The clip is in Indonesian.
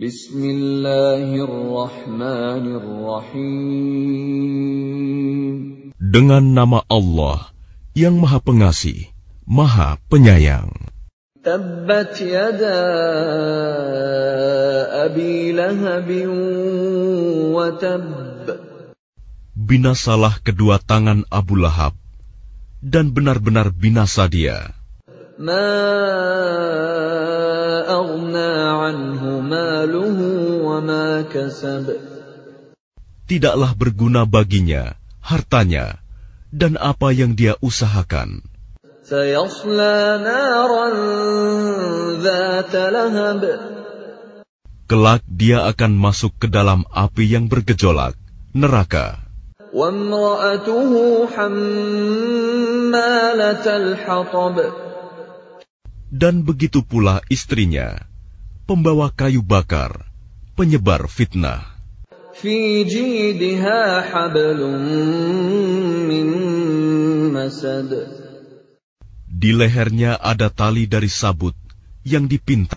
Bismillahirrahmanirrahim. Dengan nama Allah yang Maha Pengasih, Maha Penyayang. Tabbat yada abi lahabin wa tab. Binasalah kedua tangan Abu Lahab, dan benar-benar binasa dia. Ma Tidaklah berguna baginya hartanya dan apa yang dia usahakan. Kelak dia akan masuk ke dalam api yang bergejolak, neraka. Dan begitu pula istrinya, pembawa kayu bakar, penyebar fitnah. Di lehernya ada tali dari sabut yang dipinta.